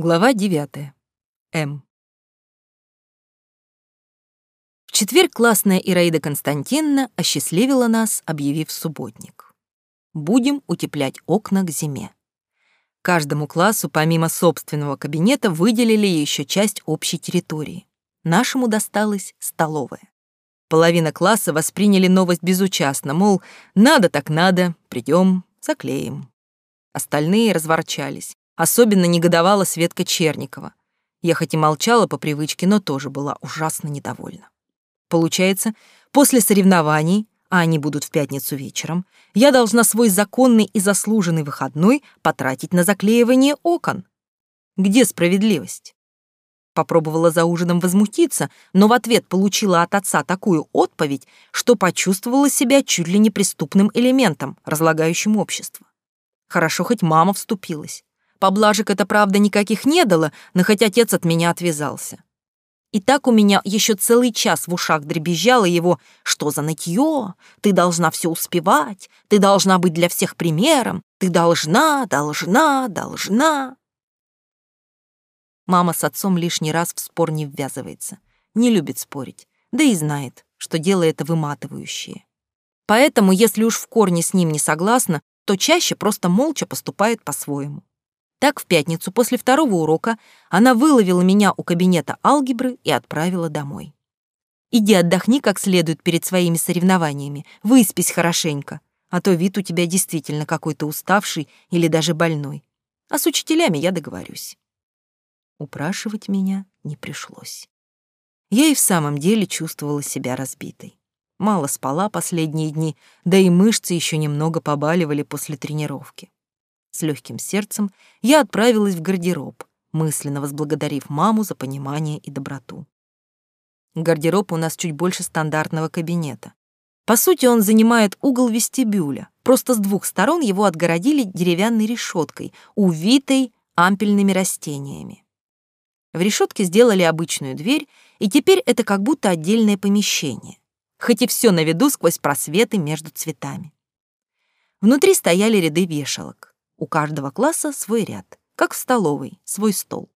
Глава 9. М. В четверг классная Ираида Константиновна осчастливила нас, объявив субботник. Будем утеплять окна к зиме. Каждому классу, помимо собственного кабинета, выделили еще часть общей территории. Нашему досталась столовая. Половина класса восприняли новость безучастно, мол, надо так надо, придем, заклеим. Остальные разворчались. Особенно негодовала Светка Черникова. Я хоть и молчала по привычке, но тоже была ужасно недовольна. Получается, после соревнований, а они будут в пятницу вечером, я должна свой законный и заслуженный выходной потратить на заклеивание окон. Где справедливость? Попробовала за ужином возмутиться, но в ответ получила от отца такую отповедь, что почувствовала себя чуть ли не преступным элементом, разлагающим общество. Хорошо, хоть мама вступилась. Поблажек это, правда, никаких не дало, но хоть отец от меня отвязался. И так у меня еще целый час в ушах дребезжало его «Что за нытье? Ты должна все успевать, ты должна быть для всех примером, ты должна, должна, должна». Мама с отцом лишний раз в спор не ввязывается, не любит спорить, да и знает, что дело это выматывающее. Поэтому, если уж в корне с ним не согласна, то чаще просто молча поступает по-своему. Так в пятницу после второго урока она выловила меня у кабинета алгебры и отправила домой. «Иди отдохни как следует перед своими соревнованиями, выспись хорошенько, а то вид у тебя действительно какой-то уставший или даже больной. А с учителями я договорюсь». Упрашивать меня не пришлось. Я и в самом деле чувствовала себя разбитой. Мало спала последние дни, да и мышцы еще немного побаливали после тренировки. С легким сердцем я отправилась в гардероб, мысленно возблагодарив маму за понимание и доброту. Гардероб у нас чуть больше стандартного кабинета. По сути, он занимает угол вестибюля. Просто с двух сторон его отгородили деревянной решеткой, увитой ампельными растениями. В решетке сделали обычную дверь, и теперь это как будто отдельное помещение, хоть и все на виду сквозь просветы между цветами. Внутри стояли ряды вешалок. У каждого класса свой ряд, как в столовой, свой стол.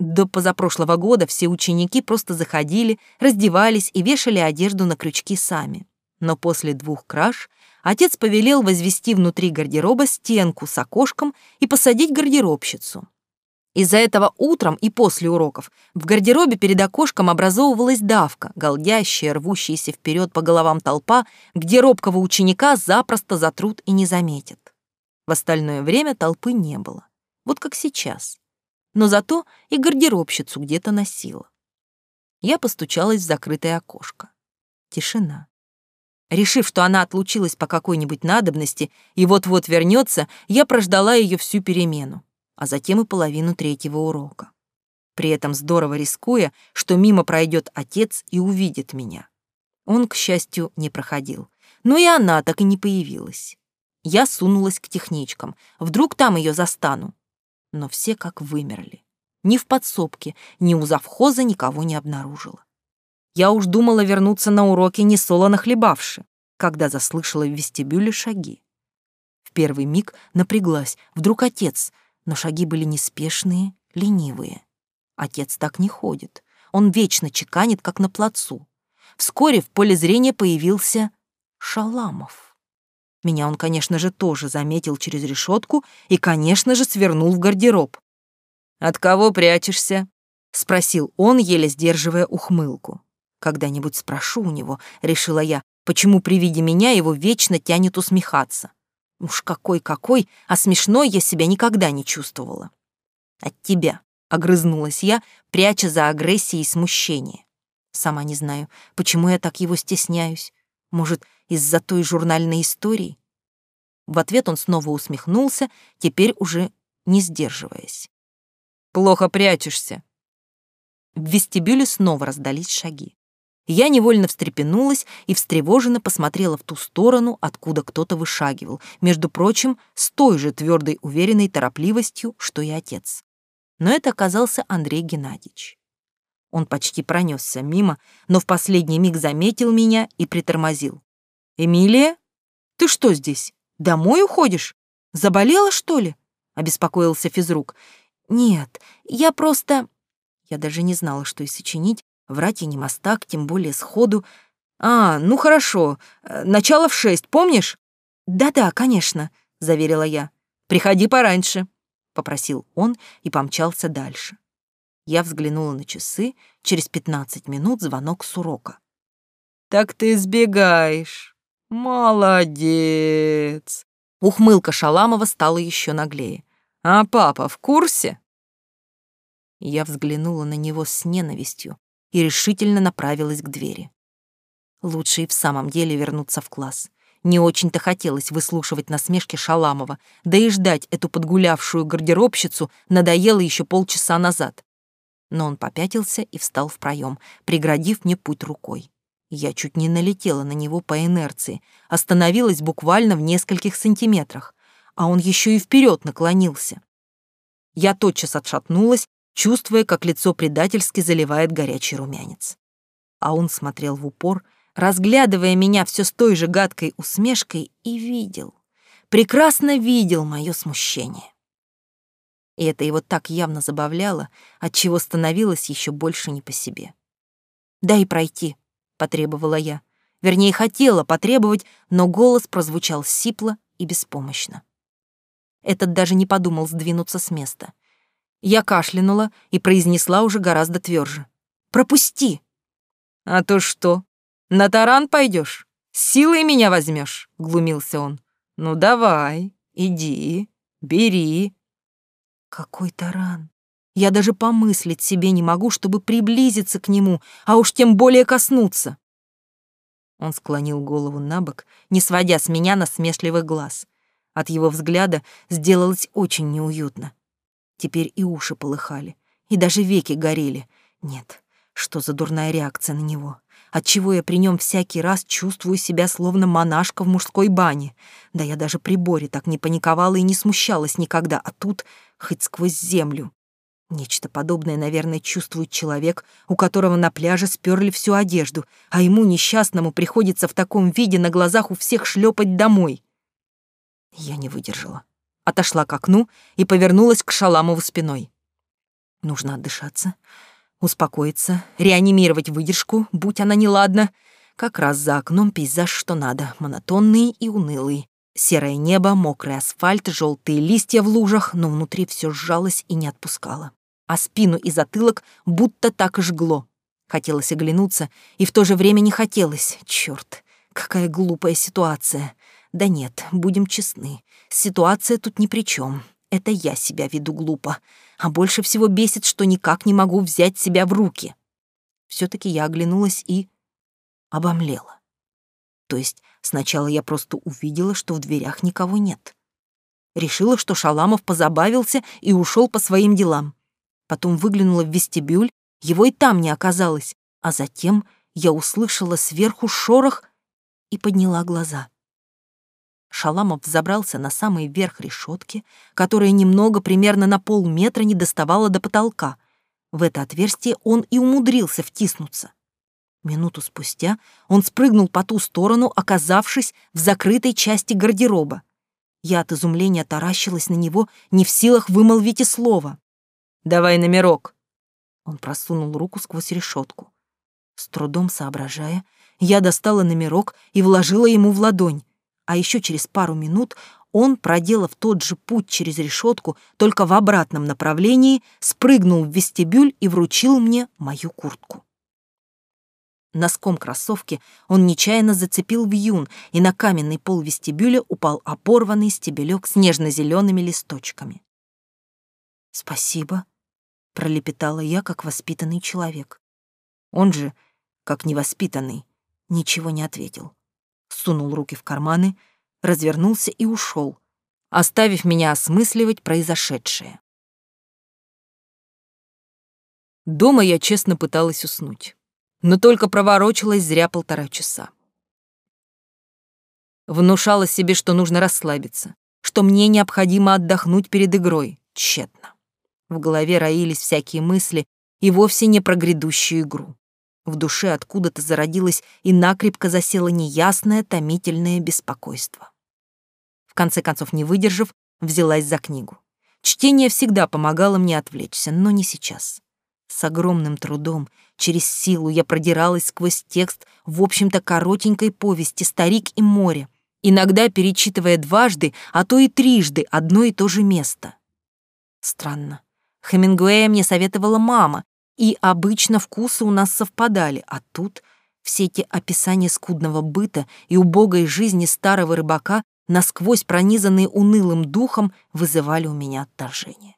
До позапрошлого года все ученики просто заходили, раздевались и вешали одежду на крючки сами. Но после двух краж отец повелел возвести внутри гардероба стенку с окошком и посадить гардеробщицу. Из-за этого утром и после уроков в гардеробе перед окошком образовывалась давка, голдящая, рвущаяся вперед по головам толпа, где робкого ученика запросто затрут и не заметят. В остальное время толпы не было. Вот как сейчас. Но зато и гардеробщицу где-то носила. Я постучалась в закрытое окошко. Тишина. Решив, что она отлучилась по какой-нибудь надобности и вот-вот вернется, я прождала ее всю перемену, а затем и половину третьего урока. При этом здорово рискуя, что мимо пройдет отец и увидит меня. Он, к счастью, не проходил. Но и она так и не появилась. Я сунулась к техничкам. Вдруг там ее застану. Но все как вымерли. Ни в подсобке, ни у завхоза никого не обнаружила. Я уж думала вернуться на уроки не солоно хлебавши, когда заслышала в вестибюле шаги. В первый миг напряглась, вдруг отец, но шаги были неспешные, ленивые. Отец так не ходит, он вечно чеканит, как на плацу. Вскоре в поле зрения появился Шаламов. Меня он, конечно же, тоже заметил через решетку и, конечно же, свернул в гардероб. «От кого прячешься?» — спросил он, еле сдерживая ухмылку. «Когда-нибудь спрошу у него», — решила я, почему при виде меня его вечно тянет усмехаться. Уж какой-какой, а смешной я себя никогда не чувствовала. «От тебя», — огрызнулась я, пряча за агрессией смущение. Сама не знаю, почему я так его стесняюсь. Может, из-за той журнальной истории? В ответ он снова усмехнулся, теперь уже не сдерживаясь. «Плохо прячешься». В вестибюле снова раздались шаги. Я невольно встрепенулась и встревоженно посмотрела в ту сторону, откуда кто-то вышагивал, между прочим, с той же твердой уверенной торопливостью, что и отец. Но это оказался Андрей Геннадьевич. Он почти пронесся мимо, но в последний миг заметил меня и притормозил. «Эмилия, ты что здесь? Домой уходишь? Заболела, что ли?» — обеспокоился физрук. Нет, я просто... Я даже не знала, что и сочинить, врать я не мастак, тем более сходу. А, ну хорошо, э, начало в шесть, помнишь? Да-да, конечно, заверила я. Приходи пораньше, попросил он и помчался дальше. Я взглянула на часы, через пятнадцать минут звонок с урока. «Так ты сбегаешь. Молодец!» Ухмылка Шаламова стала еще наглее. «А папа в курсе?» Я взглянула на него с ненавистью и решительно направилась к двери. Лучше и в самом деле вернуться в класс. Не очень-то хотелось выслушивать насмешки Шаламова, да и ждать эту подгулявшую гардеробщицу надоело еще полчаса назад. Но он попятился и встал в проем, преградив мне путь рукой. Я чуть не налетела на него по инерции, остановилась буквально в нескольких сантиметрах, а он еще и вперед наклонился. Я тотчас отшатнулась, чувствуя, как лицо предательски заливает горячий румянец. А он смотрел в упор, разглядывая меня все с той же гадкой усмешкой, и видел, прекрасно видел мое смущение. И это его так явно забавляло, отчего становилось еще больше не по себе. «Дай пройти», потребовала я. Вернее, хотела потребовать, но голос прозвучал сипло и беспомощно. Этот даже не подумал сдвинуться с места. Я кашлянула и произнесла уже гораздо тверже. «Пропусти!» «А то что, на таран пойдешь? Силой меня возьмешь? глумился он. «Ну давай, иди, бери». «Какой таран? Я даже помыслить себе не могу, чтобы приблизиться к нему, а уж тем более коснуться. Он склонил голову на бок, не сводя с меня насмешливых глаз. От его взгляда сделалось очень неуютно. Теперь и уши полыхали, и даже веки горели. Нет, что за дурная реакция на него? Отчего я при нем всякий раз чувствую себя словно монашка в мужской бане? Да я даже при Боре так не паниковала и не смущалась никогда, а тут хоть сквозь землю. Нечто подобное, наверное, чувствует человек, у которого на пляже сперли всю одежду, а ему, несчастному, приходится в таком виде на глазах у всех шлепать домой. Я не выдержала. Отошла к окну и повернулась к Шаламову спиной. Нужно отдышаться, успокоиться, реанимировать выдержку, будь она неладна. Как раз за окном пейзаж что надо, монотонный и унылый. Серое небо, мокрый асфальт, желтые листья в лужах, но внутри все сжалось и не отпускало а спину и затылок будто так и жгло. Хотелось оглянуться, и в то же время не хотелось. Чёрт, какая глупая ситуация. Да нет, будем честны, ситуация тут ни при чем. Это я себя веду глупо, а больше всего бесит, что никак не могу взять себя в руки. все таки я оглянулась и обомлела. То есть сначала я просто увидела, что в дверях никого нет. Решила, что Шаламов позабавился и ушел по своим делам. Потом выглянула в вестибюль, его и там не оказалось, а затем я услышала сверху шорох и подняла глаза. Шаламов забрался на самый верх решетки, которая немного, примерно на полметра, не доставала до потолка. В это отверстие он и умудрился втиснуться. Минуту спустя он спрыгнул по ту сторону, оказавшись в закрытой части гардероба. Я от изумления таращилась на него, не в силах вымолвить и слова. Давай номерок. Он просунул руку сквозь решетку. С трудом соображая, я достала номерок и вложила ему в ладонь, а еще через пару минут он, проделав тот же путь через решетку, только в обратном направлении, спрыгнул в вестибюль и вручил мне мою куртку. Носком кроссовки он нечаянно зацепил вьюн, и на каменный пол вестибюля упал оборванный стебелек с нежно-зелеными листочками. «Спасибо», — пролепетала я, как воспитанный человек. Он же, как невоспитанный, ничего не ответил. Сунул руки в карманы, развернулся и ушел, оставив меня осмысливать произошедшее. Дома я честно пыталась уснуть, но только проворочилась зря полтора часа. Внушала себе, что нужно расслабиться, что мне необходимо отдохнуть перед игрой. Тщетно. В голове роились всякие мысли, и вовсе не про грядущую игру. В душе откуда-то зародилось и накрепко засело неясное, томительное беспокойство. В конце концов, не выдержав, взялась за книгу. Чтение всегда помогало мне отвлечься, но не сейчас. С огромным трудом, через силу я продиралась сквозь текст в общем-то коротенькой повести «Старик и море», иногда перечитывая дважды, а то и трижды одно и то же место. Странно. Хемингуэя мне советовала мама, и обычно вкусы у нас совпадали, а тут все эти описания скудного быта и убогой жизни старого рыбака, насквозь пронизанные унылым духом, вызывали у меня отторжение.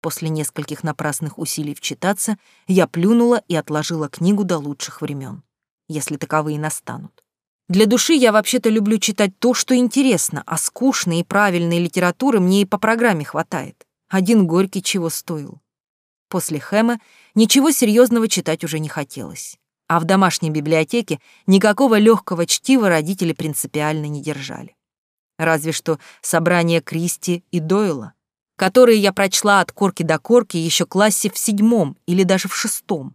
После нескольких напрасных усилий вчитаться, я плюнула и отложила книгу до лучших времен, если таковые настанут. Для души я вообще-то люблю читать то, что интересно, а скучной и правильной литературы мне и по программе хватает. Один горький чего стоил. После Хэма ничего серьезного читать уже не хотелось. А в домашней библиотеке никакого легкого чтива родители принципиально не держали. Разве что собрание Кристи и Дойла, которые я прочла от корки до корки еще классе в седьмом или даже в шестом.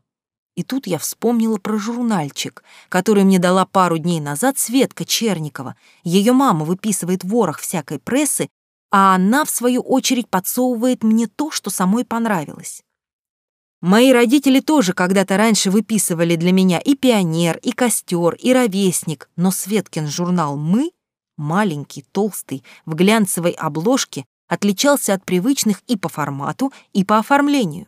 И тут я вспомнила про журнальчик, который мне дала пару дней назад Светка Черникова. Ее мама выписывает ворох всякой прессы, а она, в свою очередь, подсовывает мне то, что самой понравилось. Мои родители тоже когда-то раньше выписывали для меня и «Пионер», и «Костер», и «Ровесник», но Светкин журнал «Мы», маленький, толстый, в глянцевой обложке, отличался от привычных и по формату, и по оформлению.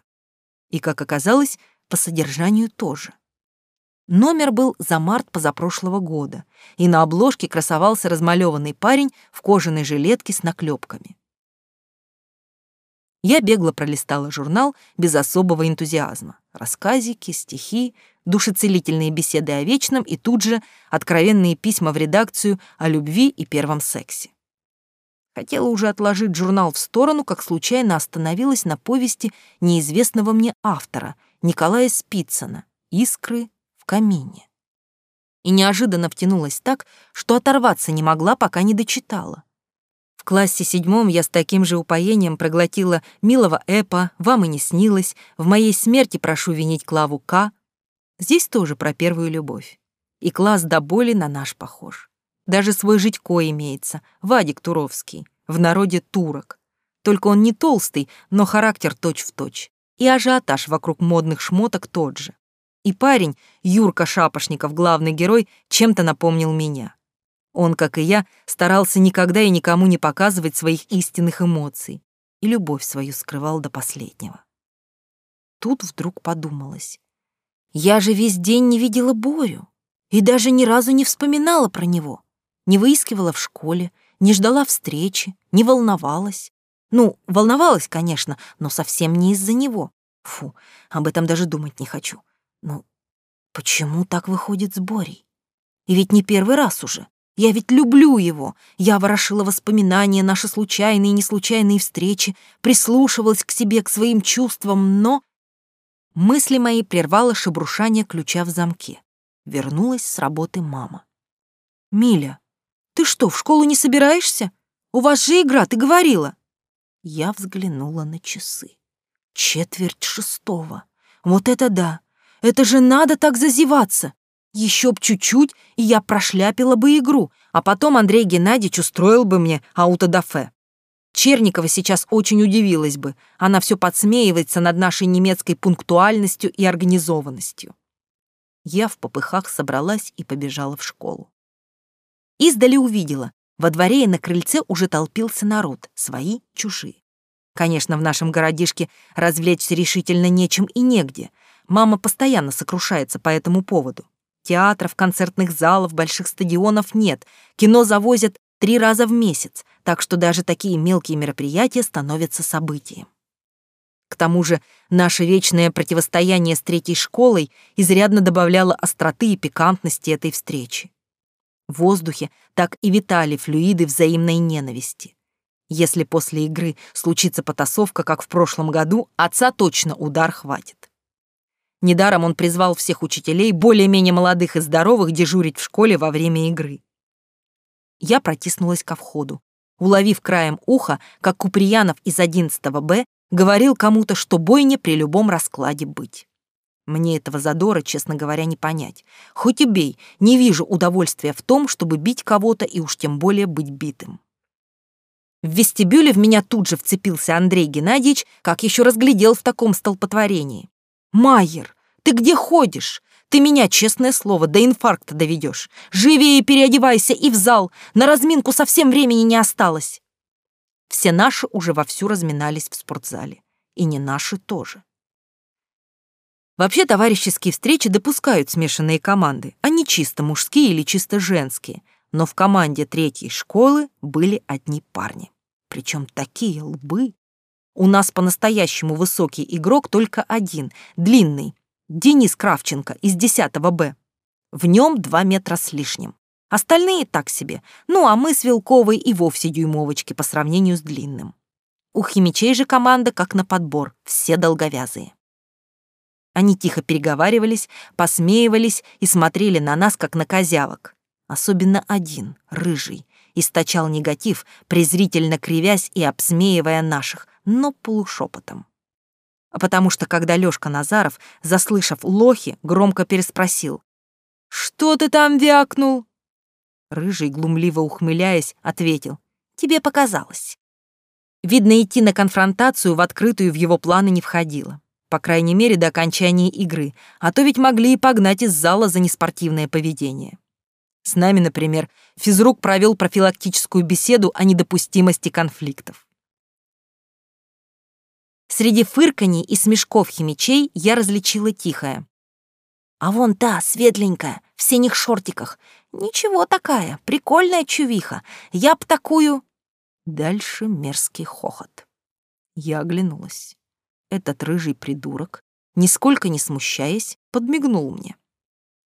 И, как оказалось, по содержанию тоже. Номер был за март позапрошлого года, и на обложке красовался размалеванный парень в кожаной жилетке с наклепками. Я бегло пролистала журнал без особого энтузиазма. Рассказики, стихи, душецелительные беседы о вечном и тут же откровенные письма в редакцию о любви и первом сексе. Хотела уже отложить журнал в сторону, как случайно остановилась на повести неизвестного мне автора Николая Спицына «Искры в камине». И неожиданно втянулась так, что оторваться не могла, пока не дочитала. В классе седьмом я с таким же упоением проглотила «Милого Эпа», «Вам и не снилось», «В моей смерти прошу винить Клаву К». Здесь тоже про первую любовь. И класс до боли на наш похож. Даже свой житько имеется, Вадик Туровский, в народе турок. Только он не толстый, но характер точь-в-точь. Точь. И ажиотаж вокруг модных шмоток тот же. И парень, Юрка Шапошников, главный герой, чем-то напомнил меня. Он, как и я, старался никогда и никому не показывать своих истинных эмоций и любовь свою скрывал до последнего. Тут вдруг подумалось. Я же весь день не видела Борю и даже ни разу не вспоминала про него, не выискивала в школе, не ждала встречи, не волновалась. Ну, волновалась, конечно, но совсем не из-за него. Фу, об этом даже думать не хочу. Ну, почему так выходит с Борей? И ведь не первый раз уже. Я ведь люблю его. Я ворошила воспоминания, наши случайные и неслучайные встречи, прислушивалась к себе, к своим чувствам, но... Мысли мои прервало шебрушание ключа в замке. Вернулась с работы мама. «Миля, ты что, в школу не собираешься? У вас же игра, ты говорила». Я взглянула на часы. Четверть шестого. Вот это да! Это же надо так зазеваться! Еще б чуть-чуть, и я прошляпила бы игру, а потом Андрей Геннадьевич устроил бы мне аутодафе. Черникова сейчас очень удивилась бы. Она все подсмеивается над нашей немецкой пунктуальностью и организованностью. Я в попыхах собралась и побежала в школу. Издали увидела. Во дворе и на крыльце уже толпился народ, свои, чужие. Конечно, в нашем городишке развлечься решительно нечем и негде. Мама постоянно сокрушается по этому поводу. Театров, концертных залов, больших стадионов нет. Кино завозят три раза в месяц, так что даже такие мелкие мероприятия становятся событием. К тому же наше вечное противостояние с третьей школой изрядно добавляло остроты и пикантности этой встречи. В воздухе так и витали флюиды взаимной ненависти. Если после игры случится потасовка, как в прошлом году, отца точно удар хватит. Недаром он призвал всех учителей, более-менее молодых и здоровых, дежурить в школе во время игры. Я протиснулась ко входу, уловив краем уха, как Куприянов из 11 Б говорил кому-то, что бойня при любом раскладе быть. Мне этого задора, честно говоря, не понять. Хоть и бей, не вижу удовольствия в том, чтобы бить кого-то и уж тем более быть битым. В вестибюле в меня тут же вцепился Андрей Геннадьевич, как еще разглядел в таком столпотворении. «Майер, ты где ходишь? Ты меня, честное слово, до инфаркта доведешь. Живее переодевайся и в зал. На разминку совсем времени не осталось. Все наши уже вовсю разминались в спортзале. И не наши тоже. Вообще товарищеские встречи допускают смешанные команды, не чисто мужские или чисто женские. Но в команде третьей школы были одни парни. Причем такие лбы. У нас по-настоящему высокий игрок только один, длинный, Денис Кравченко из 10 Б. В нем 2 метра с лишним. Остальные так себе. Ну, а мы с Вилковой и вовсе дюймовочки по сравнению с длинным. У химичей же команда как на подбор, все долговязые. Они тихо переговаривались, посмеивались и смотрели на нас, как на козявок. Особенно один, рыжий, источал негатив, презрительно кривясь и обсмеивая наших, но полушепотом а потому что когда Лёшка Назаров, заслышав лохи, громко переспросил. «Что ты там вякнул?» Рыжий, глумливо ухмыляясь, ответил. «Тебе показалось». Видно, идти на конфронтацию в открытую в его планы не входило. По крайней мере, до окончания игры, а то ведь могли и погнать из зала за неспортивное поведение. С нами, например, физрук провел профилактическую беседу о недопустимости конфликтов. Среди фырканий и смешков химичей я различила тихое. «А вон та, светленькая, в синих шортиках. Ничего такая, прикольная чувиха. Я б такую...» Дальше мерзкий хохот. Я оглянулась. Этот рыжий придурок, нисколько не смущаясь, подмигнул мне.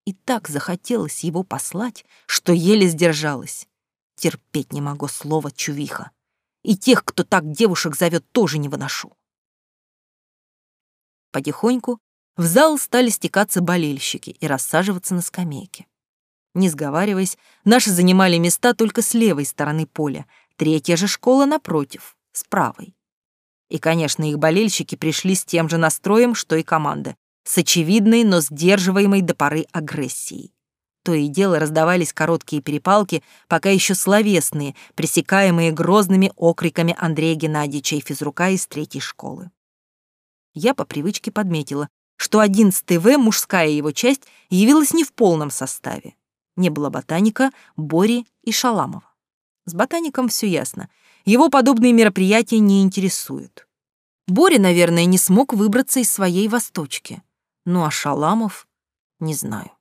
И так захотелось его послать, что еле сдержалась. Терпеть не могу слово «чувиха». И тех, кто так девушек зовет, тоже не выношу. Потихоньку в зал стали стекаться болельщики и рассаживаться на скамейке. Не сговариваясь, наши занимали места только с левой стороны поля, третья же школа напротив, с правой. И, конечно, их болельщики пришли с тем же настроем, что и команда, с очевидной, но сдерживаемой до поры агрессией. То и дело раздавались короткие перепалки, пока еще словесные, пресекаемые грозными окриками Андрея Геннадьевича и физрука из третьей школы я по привычке подметила, что 11 В, мужская его часть, явилась не в полном составе. Не было ботаника, Бори и Шаламова. С ботаником все ясно. Его подобные мероприятия не интересуют. Бори, наверное, не смог выбраться из своей восточки. Ну а Шаламов? Не знаю.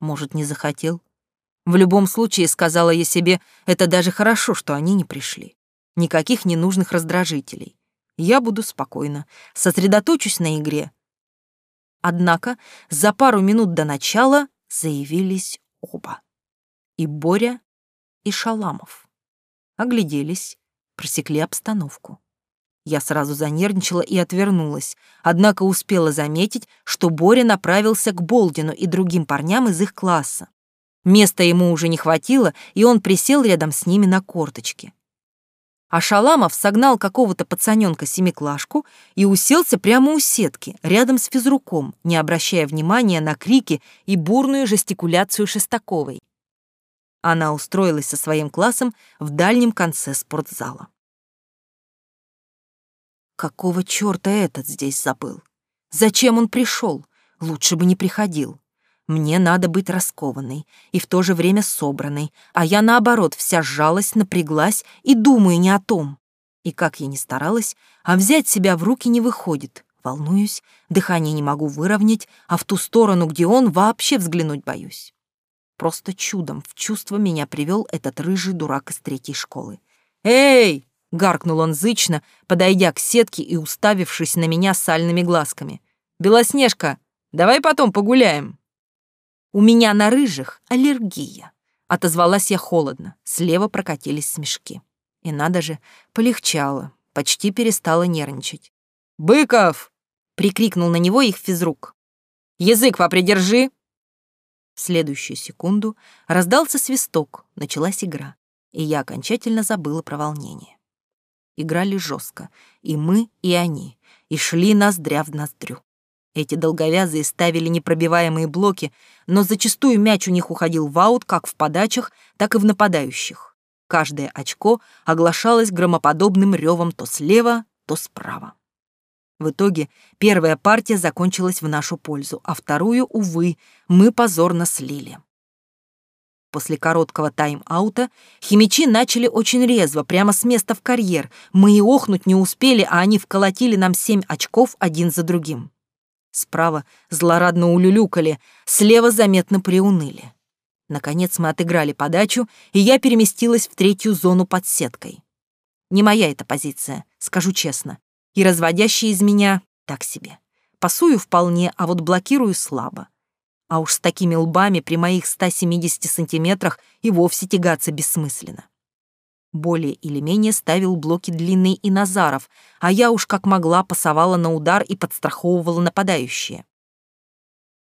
Может, не захотел. В любом случае, сказала я себе, это даже хорошо, что они не пришли. Никаких ненужных раздражителей я буду спокойна, сосредоточусь на игре. Однако за пару минут до начала заявились оба. И Боря, и Шаламов. Огляделись, просекли обстановку. Я сразу занервничала и отвернулась, однако успела заметить, что Боря направился к Болдину и другим парням из их класса. Места ему уже не хватило, и он присел рядом с ними на корточки а Шаламов согнал какого-то пацаненка-семиклашку и уселся прямо у сетки, рядом с физруком, не обращая внимания на крики и бурную жестикуляцию Шестаковой. Она устроилась со своим классом в дальнем конце спортзала. Какого чёрта этот здесь забыл? Зачем он пришел? Лучше бы не приходил. Мне надо быть раскованной и в то же время собранной, а я, наоборот, вся сжалась, напряглась и думаю не о том. И как я ни старалась, а взять себя в руки не выходит. Волнуюсь, дыхание не могу выровнять, а в ту сторону, где он, вообще взглянуть боюсь. Просто чудом в чувство меня привел этот рыжий дурак из третьей школы. «Эй!» — гаркнул он зычно, подойдя к сетке и уставившись на меня сальными глазками. «Белоснежка, давай потом погуляем». «У меня на рыжих аллергия», — отозвалась я холодно. Слева прокатились смешки. И надо же, полегчало, почти перестала нервничать. «Быков!» — прикрикнул на него их физрук. «Язык попридержи!» В следующую секунду раздался свисток, началась игра, и я окончательно забыла про волнение. Играли жестко, и мы, и они, и шли ноздря в ноздрю. Эти долговязые ставили непробиваемые блоки, но зачастую мяч у них уходил в аут как в подачах, так и в нападающих. Каждое очко оглашалось громоподобным ревом то слева, то справа. В итоге первая партия закончилась в нашу пользу, а вторую, увы, мы позорно слили. После короткого тайм-аута химичи начали очень резво, прямо с места в карьер. Мы и охнуть не успели, а они вколотили нам семь очков один за другим. Справа злорадно улюлюкали, слева заметно приуныли. Наконец мы отыграли подачу, и я переместилась в третью зону под сеткой. Не моя эта позиция, скажу честно. И разводящая из меня так себе. Пасую вполне, а вот блокирую слабо. А уж с такими лбами при моих 170 сантиметрах и вовсе тягаться бессмысленно. Более или менее ставил блоки длинные и Назаров, а я уж как могла пасовала на удар и подстраховывала нападающие.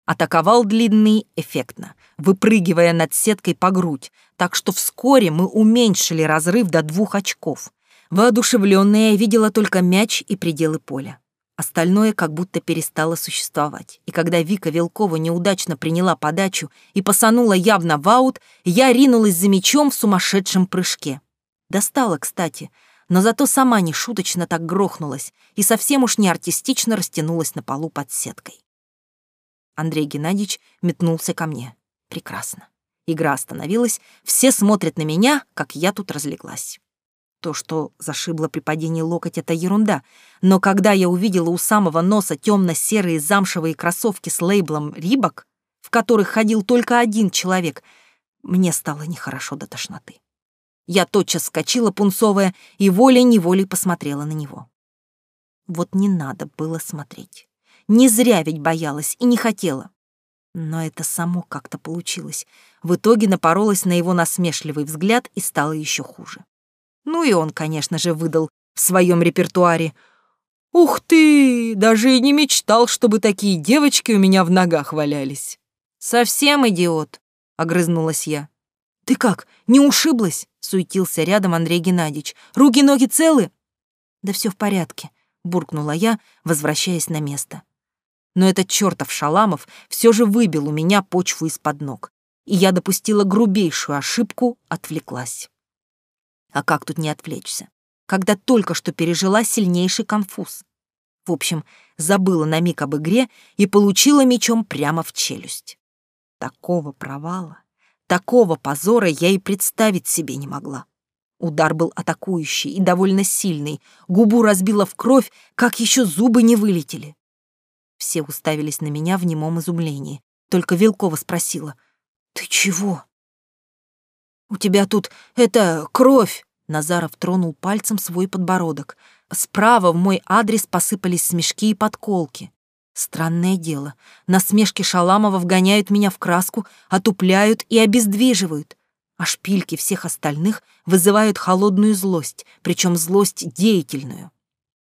Атаковал длинный эффектно, выпрыгивая над сеткой по грудь, так что вскоре мы уменьшили разрыв до двух очков. Воодушевленная я видела только мяч и пределы поля. Остальное как будто перестало существовать. И когда Вика Вилкова неудачно приняла подачу и посанула явно в аут, я ринулась за мячом в сумасшедшем прыжке. Достала, кстати, но зато сама не шуточно так грохнулась и совсем уж не артистично растянулась на полу под сеткой. Андрей Геннадьевич метнулся ко мне. Прекрасно. Игра остановилась, все смотрят на меня, как я тут разлеглась. То, что зашибло при падении локоть, — это ерунда. Но когда я увидела у самого носа темно-серые замшевые кроссовки с лейблом «Рибок», в которых ходил только один человек, мне стало нехорошо до тошноты. Я тотчас скочила пунцовая и волей-неволей посмотрела на него. Вот не надо было смотреть. Не зря ведь боялась и не хотела. Но это само как-то получилось. В итоге напоролась на его насмешливый взгляд и стало еще хуже. Ну и он, конечно же, выдал в своем репертуаре. «Ух ты! Даже и не мечтал, чтобы такие девочки у меня в ногах валялись». «Совсем идиот», — огрызнулась я. «Ты как, не ушиблась?» — суетился рядом Андрей Геннадьевич. «Руки-ноги целы?» «Да все в порядке», — буркнула я, возвращаясь на место. Но этот чертов Шаламов все же выбил у меня почву из-под ног, и я допустила грубейшую ошибку, отвлеклась. А как тут не отвлечься, когда только что пережила сильнейший конфуз? В общем, забыла на миг об игре и получила мечом прямо в челюсть. Такого провала, такого позора я и представить себе не могла. Удар был атакующий и довольно сильный, губу разбила в кровь, как еще зубы не вылетели. Все уставились на меня в немом изумлении. Только Вилкова спросила, «Ты чего?» «У тебя тут, это, кровь!» Назаров тронул пальцем свой подбородок. Справа в мой адрес посыпались смешки и подколки. Странное дело, насмешки Шаламова вгоняют меня в краску, отупляют и обездвиживают, а шпильки всех остальных вызывают холодную злость, причем злость деятельную.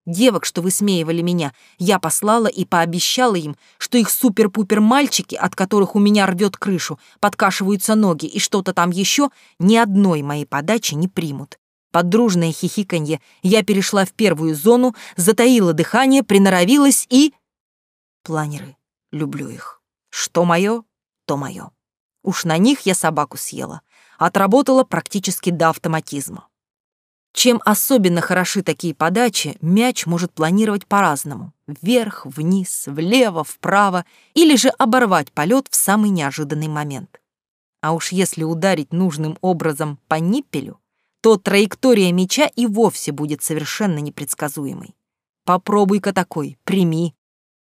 Девок, что высмеивали меня, я послала и пообещала им, что их супер-пупер мальчики, от которых у меня рвет крышу, подкашиваются ноги и что-то там еще, ни одной моей подачи не примут. Под дружное хихиканье я перешла в первую зону, затаила дыхание, приноровилась и... Планеры. Люблю их. Что мое, то мое. Уж на них я собаку съела. Отработала практически до автоматизма. Чем особенно хороши такие подачи, мяч может планировать по-разному. Вверх, вниз, влево, вправо, или же оборвать полет в самый неожиданный момент. А уж если ударить нужным образом по ниппелю, то траектория мяча и вовсе будет совершенно непредсказуемой. Попробуй-ка такой, прими.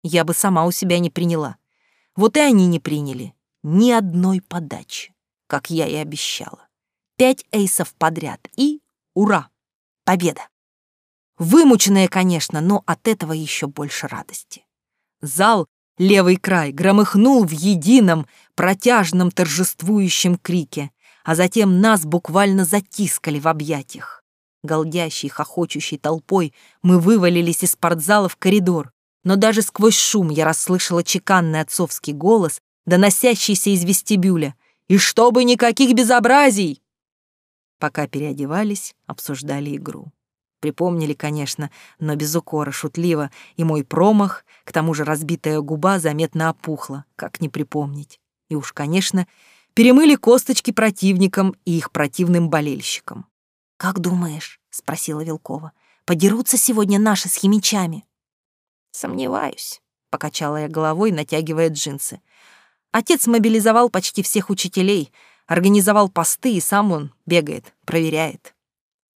Я бы сама у себя не приняла. Вот и они не приняли. Ни одной подачи, как я и обещала. Пять эйсов подряд и Ура! Победа! Вымученная, конечно, но от этого еще больше радости. Зал, левый край, громыхнул в едином, протяжном торжествующем крике, а затем нас буквально затискали в объятиях. Голдящей, хохочущей толпой мы вывалились из спортзала в коридор, но даже сквозь шум я расслышала чеканный отцовский голос, доносящийся из вестибюля. «И чтобы никаких безобразий!» Пока переодевались, обсуждали игру. Припомнили, конечно, но без укора, шутливо, и мой промах, к тому же разбитая губа заметно опухла, как не припомнить. И уж, конечно, перемыли косточки противникам и их противным болельщикам. «Как думаешь?» — спросила Вилкова. «Подерутся сегодня наши с химичами?» «Сомневаюсь», — покачала я головой, натягивая джинсы. Отец мобилизовал почти всех учителей, организовал посты, и сам он бегает, проверяет.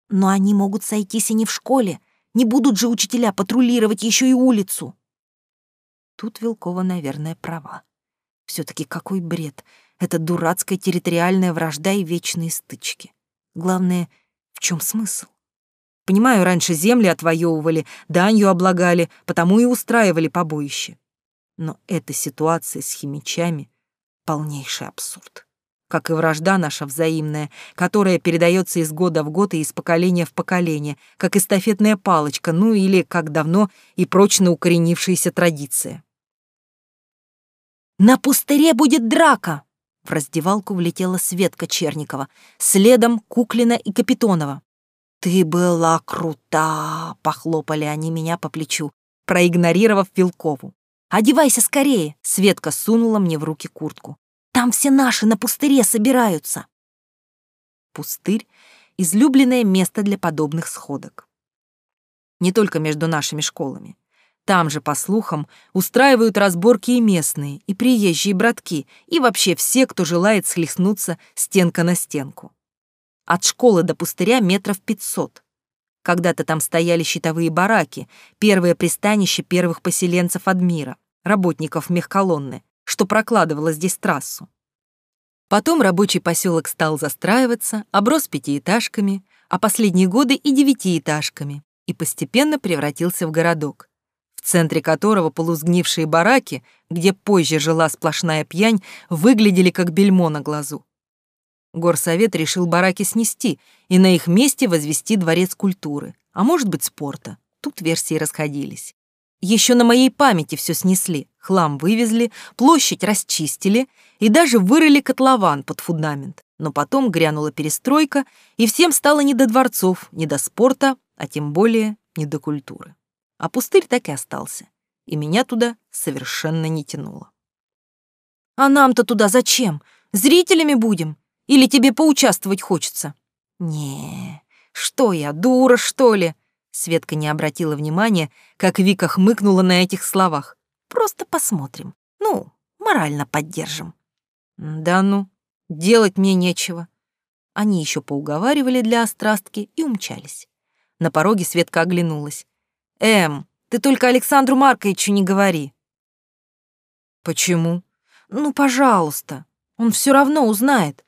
«Но они могут сойтись и не в школе. Не будут же учителя патрулировать еще и улицу». Тут Вилкова, наверное, права. все таки какой бред. Это дурацкая территориальная вражда и вечные стычки. Главное, в чем смысл? Понимаю, раньше земли отвоевывали, данью облагали, потому и устраивали побоище. Но эта ситуация с химичами — полнейший абсурд. Как и вражда наша взаимная, которая передается из года в год и из поколения в поколение, как эстафетная палочка, ну или, как давно, и прочно укоренившаяся традиция. «На пустыре будет драка!» В раздевалку влетела Светка Черникова, следом Куклина и Капитонова. «Ты была крута!» — похлопали они меня по плечу, проигнорировав Вилкову. «Одевайся скорее!» — Светка сунула мне в руки куртку. «Там все наши на пустыре собираются!» Пустырь — излюбленное место для подобных сходок. Не только между нашими школами. Там же, по слухам, устраивают разборки и местные, и приезжие братки, и вообще все, кто желает схлестнуться стенка на стенку. От школы до пустыря метров пятьсот. Когда-то там стояли щитовые бараки, первое пристанище первых поселенцев Адмира, работников мехколонны, что прокладывало здесь трассу. Потом рабочий поселок стал застраиваться, оброс пятиэтажками, а последние годы и девятиэтажками, и постепенно превратился в городок в центре которого полузгнившие бараки, где позже жила сплошная пьянь, выглядели как бельмо на глазу. Горсовет решил бараки снести и на их месте возвести дворец культуры, а может быть спорта. Тут версии расходились. Еще на моей памяти все снесли, хлам вывезли, площадь расчистили и даже вырыли котлован под фундамент. Но потом грянула перестройка, и всем стало не до дворцов, не до спорта, а тем более не до культуры а пустырь так и остался, и меня туда совершенно не тянуло. «А нам-то туда зачем? Зрителями будем? Или тебе поучаствовать хочется?» «Не, что я, дура, что ли?» Светка не обратила внимания, как Вика хмыкнула на этих словах. «Просто посмотрим. Ну, морально поддержим». «Да ну, делать мне нечего». Они еще поуговаривали для острастки и умчались. На пороге Светка оглянулась. Эм, ты только Александру Марковичу не говори. Почему? Ну, пожалуйста. Он все равно узнает.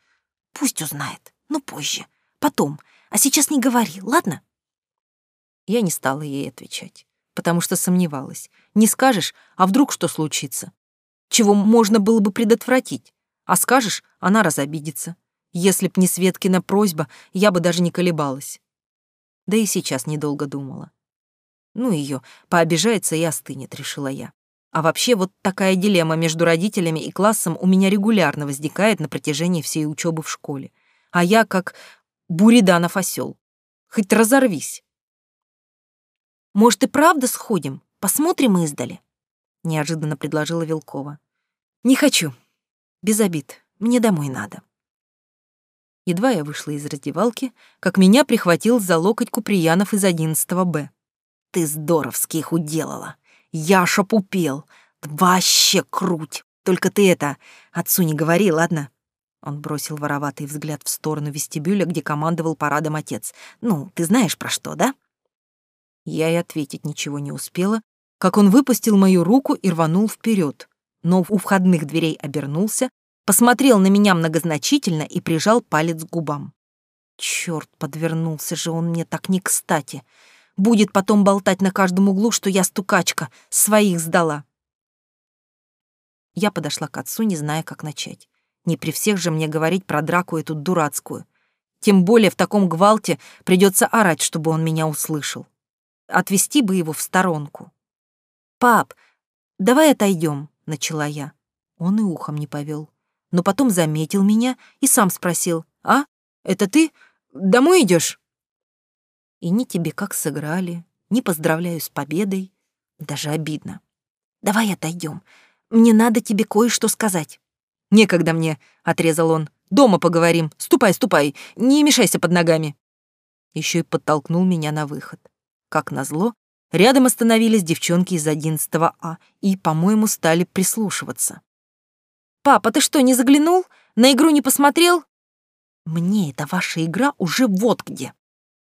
Пусть узнает, но позже. Потом. А сейчас не говори, ладно? Я не стала ей отвечать, потому что сомневалась. Не скажешь, а вдруг что случится? Чего можно было бы предотвратить? А скажешь, она разобидится. Если б не Светкина просьба, я бы даже не колебалась. Да и сейчас недолго думала. Ну ее, пообижается и остынет, решила я. А вообще вот такая дилемма между родителями и классом у меня регулярно возникает на протяжении всей учебы в школе. А я как Буриданов осел. Хоть разорвись. Может, и правда сходим? Посмотрим издали? Неожиданно предложила Вилкова. Не хочу. Без обид. Мне домой надо. Едва я вышла из раздевалки, как меня прихватил за локоть Куприянов из 11 Б. Ты здоровски их уделала. Яша пупел. Вообще круть. Только ты это отцу не говори, ладно?» Он бросил вороватый взгляд в сторону вестибюля, где командовал парадом отец. «Ну, ты знаешь про что, да?» Я и ответить ничего не успела, как он выпустил мою руку и рванул вперед, но у входных дверей обернулся, посмотрел на меня многозначительно и прижал палец к губам. Черт, подвернулся же он мне так не кстати. Будет потом болтать на каждом углу, что я стукачка, своих сдала. Я подошла к отцу, не зная, как начать. Не при всех же мне говорить про драку эту дурацкую. Тем более в таком гвалте придется орать, чтобы он меня услышал. Отвести бы его в сторонку. «Пап, давай отойдем», — начала я. Он и ухом не повел. Но потом заметил меня и сам спросил. «А, это ты? Домой идешь? И ни тебе как сыграли, ни поздравляю с победой. Даже обидно. Давай отойдем. Мне надо тебе кое-что сказать. «Некогда мне», — отрезал он. «Дома поговорим. Ступай, ступай, не мешайся под ногами». Еще и подтолкнул меня на выход. Как назло, рядом остановились девчонки из 11 А и, по-моему, стали прислушиваться. «Папа, ты что, не заглянул? На игру не посмотрел?» «Мне эта ваша игра уже вот где!»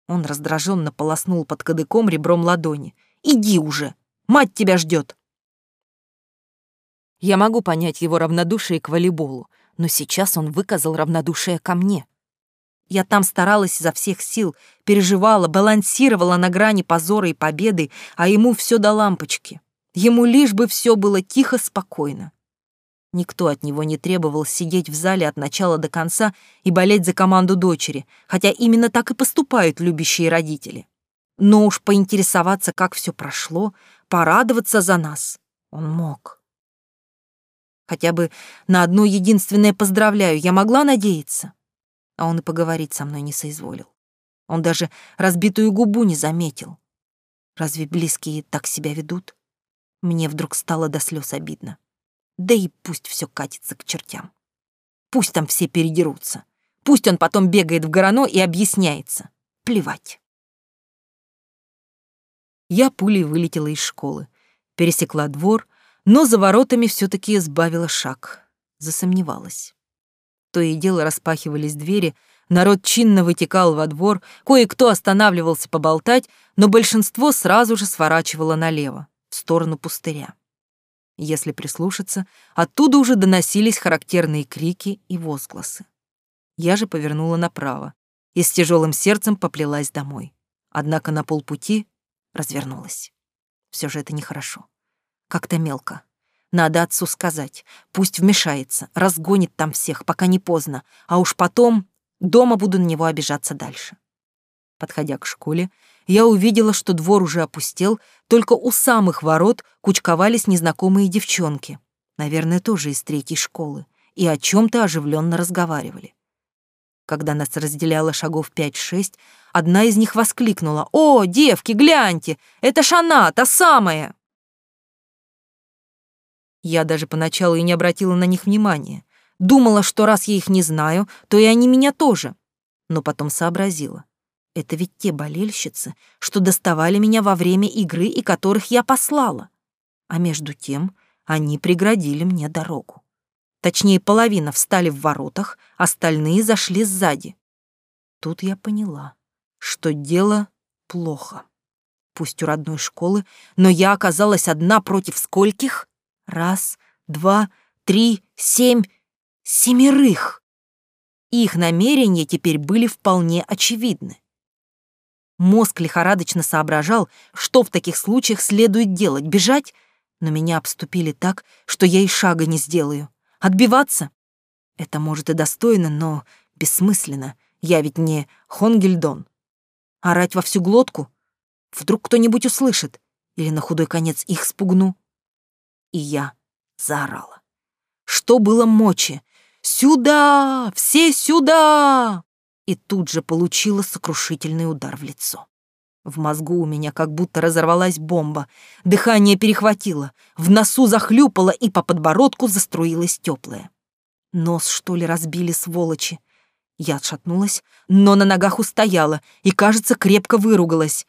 Он раздраженно полоснул под кадыком ребром ладони. «Иди уже! Мать тебя ждет!» Я могу понять его равнодушие к волейболу, но сейчас он выказал равнодушие ко мне. Я там старалась изо всех сил, переживала, балансировала на грани позора и победы, а ему все до лампочки. Ему лишь бы все было тихо, спокойно. Никто от него не требовал сидеть в зале от начала до конца и болеть за команду дочери, хотя именно так и поступают любящие родители. Но уж поинтересоваться, как все прошло, порадоваться за нас он мог. Хотя бы на одно единственное поздравляю я могла надеяться. А он и поговорить со мной не соизволил. Он даже разбитую губу не заметил. Разве близкие так себя ведут? Мне вдруг стало до слез обидно. Да и пусть все катится к чертям. Пусть там все передерутся. Пусть он потом бегает в горано и объясняется. Плевать. Я пулей вылетела из школы, пересекла двор, но за воротами все таки сбавила шаг. Засомневалась. То и дело распахивались двери, народ чинно вытекал во двор, кое-кто останавливался поболтать, но большинство сразу же сворачивало налево, в сторону пустыря. Если прислушаться, оттуда уже доносились характерные крики и возгласы. Я же повернула направо и с тяжелым сердцем поплелась домой. Однако на полпути развернулась. Все же это нехорошо. Как-то мелко. Надо отцу сказать. Пусть вмешается, разгонит там всех, пока не поздно, а уж потом дома буду на него обижаться дальше. Подходя к школе, я увидела, что двор уже опустел, только у самых ворот кучковались незнакомые девчонки, наверное, тоже из третьей школы, и о чем то оживленно разговаривали. Когда нас разделяло шагов пять-шесть, одна из них воскликнула «О, девки, гляньте, это ж она, та самая!» Я даже поначалу и не обратила на них внимания. Думала, что раз я их не знаю, то и они меня тоже. Но потом сообразила. Это ведь те болельщицы, что доставали меня во время игры и которых я послала. А между тем они преградили мне дорогу. Точнее, половина встали в воротах, остальные зашли сзади. Тут я поняла, что дело плохо. Пусть у родной школы, но я оказалась одна против скольких? Раз, два, три, семь, семерых. Их намерения теперь были вполне очевидны. Мозг лихорадочно соображал, что в таких случаях следует делать, бежать, но меня обступили так, что я и шага не сделаю. Отбиваться? Это, может, и достойно, но бессмысленно. Я ведь не Хонгельдон. Орать во всю глотку? Вдруг кто-нибудь услышит? Или на худой конец их спугну? И я заорала. Что было мочи? «Сюда! Все сюда!» И тут же получила сокрушительный удар в лицо. В мозгу у меня как будто разорвалась бомба, дыхание перехватило, в носу захлюпало и по подбородку заструилось теплое. Нос, что ли, разбили сволочи? Я отшатнулась, но на ногах устояла и, кажется, крепко выругалась.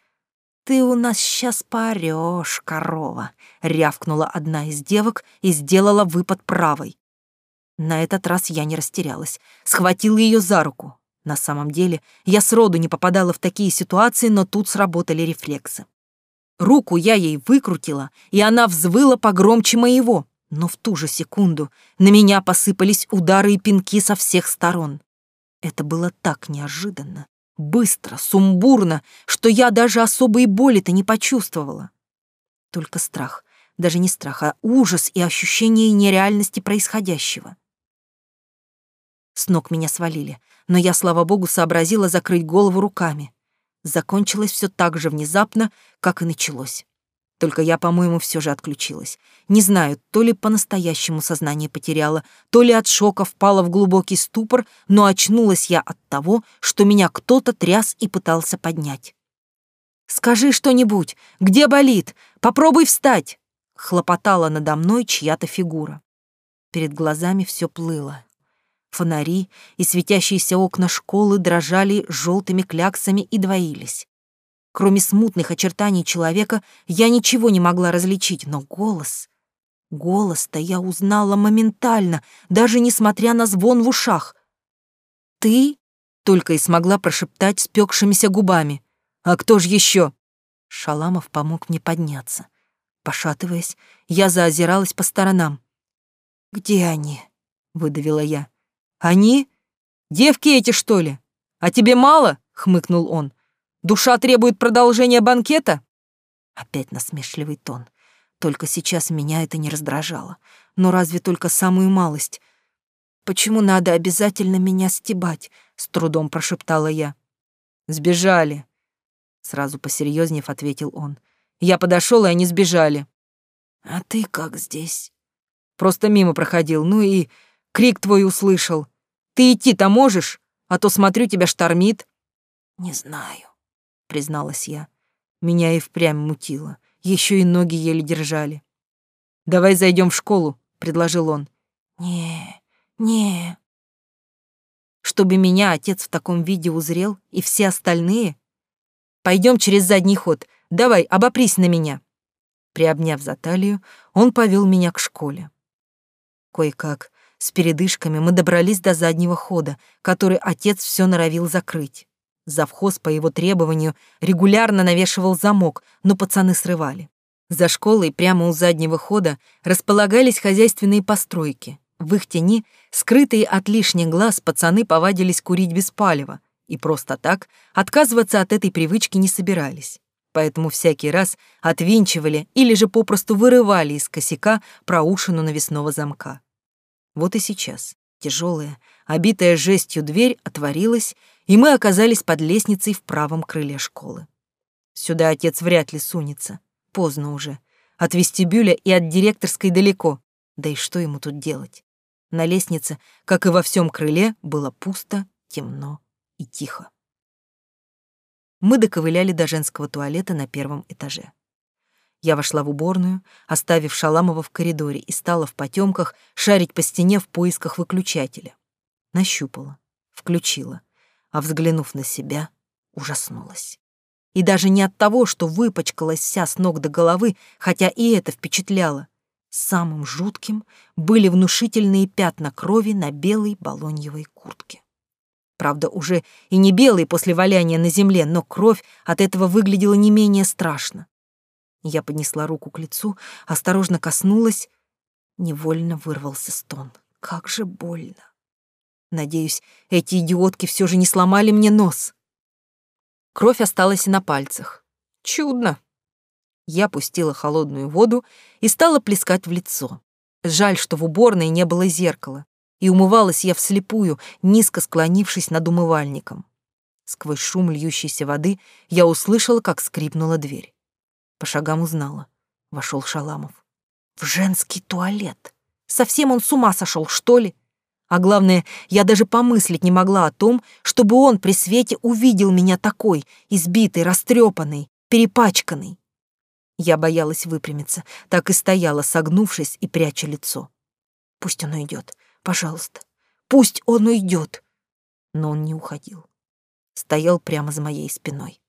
«Ты у нас сейчас поорёшь, корова!» — рявкнула одна из девок и сделала выпад правой. На этот раз я не растерялась, схватила ее за руку. На самом деле, я сроду не попадала в такие ситуации, но тут сработали рефлексы. Руку я ей выкрутила, и она взвыла погромче моего. Но в ту же секунду на меня посыпались удары и пинки со всех сторон. Это было так неожиданно, быстро, сумбурно, что я даже особой боли-то не почувствовала. Только страх, даже не страх, а ужас и ощущение нереальности происходящего. С ног меня свалили, но я, слава богу, сообразила закрыть голову руками. Закончилось все так же внезапно, как и началось. Только я, по-моему, все же отключилась. Не знаю, то ли по-настоящему сознание потеряла, то ли от шока впала в глубокий ступор, но очнулась я от того, что меня кто-то тряс и пытался поднять. «Скажи что-нибудь! Где болит? Попробуй встать!» — хлопотала надо мной чья-то фигура. Перед глазами все плыло. Фонари и светящиеся окна школы дрожали желтыми кляксами и двоились. Кроме смутных очертаний человека, я ничего не могла различить, но голос... Голос-то я узнала моментально, даже несмотря на звон в ушах. «Ты?» — только и смогла прошептать спекшимися губами. «А кто ж еще?» Шаламов помог мне подняться. Пошатываясь, я заозиралась по сторонам. «Где они?» — выдавила я. «Они? Девки эти, что ли? А тебе мало?» — хмыкнул он. «Душа требует продолжения банкета?» Опять насмешливый тон. Только сейчас меня это не раздражало. Но разве только самую малость. «Почему надо обязательно меня стебать?» — с трудом прошептала я. «Сбежали», — сразу посерьезнев ответил он. «Я подошел, и они сбежали». «А ты как здесь?» «Просто мимо проходил, ну и крик твой услышал. Ты идти-то можешь? А то, смотрю, тебя штормит». «Не знаю», — призналась я. Меня и впрямь мутило. Еще и ноги еле держали. «Давай зайдем в школу», — предложил он. «Не, не». Чтобы меня отец в таком виде узрел, и все остальные? Пойдем через задний ход. Давай, обопрись на меня. Приобняв за талию, он повел меня к школе. Кое-как, с передышками, мы добрались до заднего хода, который отец все норовил закрыть. Завхоз по его требованию регулярно навешивал замок, но пацаны срывали. За школой прямо у заднего хода располагались хозяйственные постройки. В их тени, скрытые от лишних глаз, пацаны повадились курить без палева и просто так отказываться от этой привычки не собирались. Поэтому всякий раз отвинчивали или же попросту вырывали из косяка проушину навесного замка. Вот и сейчас тяжелая, обитая жестью дверь отворилась, и мы оказались под лестницей в правом крыле школы. Сюда отец вряд ли сунется. Поздно уже. От вестибюля и от директорской далеко. Да и что ему тут делать? На лестнице, как и во всем крыле, было пусто, темно и тихо. Мы доковыляли до женского туалета на первом этаже. Я вошла в уборную, оставив Шаламова в коридоре, и стала в потемках шарить по стене в поисках выключателя. Нащупала, включила, а взглянув на себя, ужаснулась. И даже не от того, что выпачкалась вся с ног до головы, хотя и это впечатляло. Самым жутким были внушительные пятна крови на белой балоньевой куртке. Правда, уже и не белой после валяния на земле, но кровь от этого выглядела не менее страшно. Я поднесла руку к лицу, осторожно коснулась. Невольно вырвался стон. Как же больно. Надеюсь, эти идиотки все же не сломали мне нос. Кровь осталась и на пальцах. Чудно. Я пустила холодную воду и стала плескать в лицо. Жаль, что в уборной не было зеркала, и умывалась я вслепую, низко склонившись над умывальником. Сквозь шум льющейся воды я услышала, как скрипнула дверь. По шагам узнала. Вошел Шаламов. В женский туалет. Совсем он с ума сошел, что ли? А главное, я даже помыслить не могла о том, чтобы он при свете увидел меня такой, избитый, растрепанный, перепачканный. Я боялась выпрямиться, так и стояла, согнувшись и пряча лицо. Пусть он уйдет, пожалуйста, пусть он уйдет. Но он не уходил. Стоял прямо за моей спиной.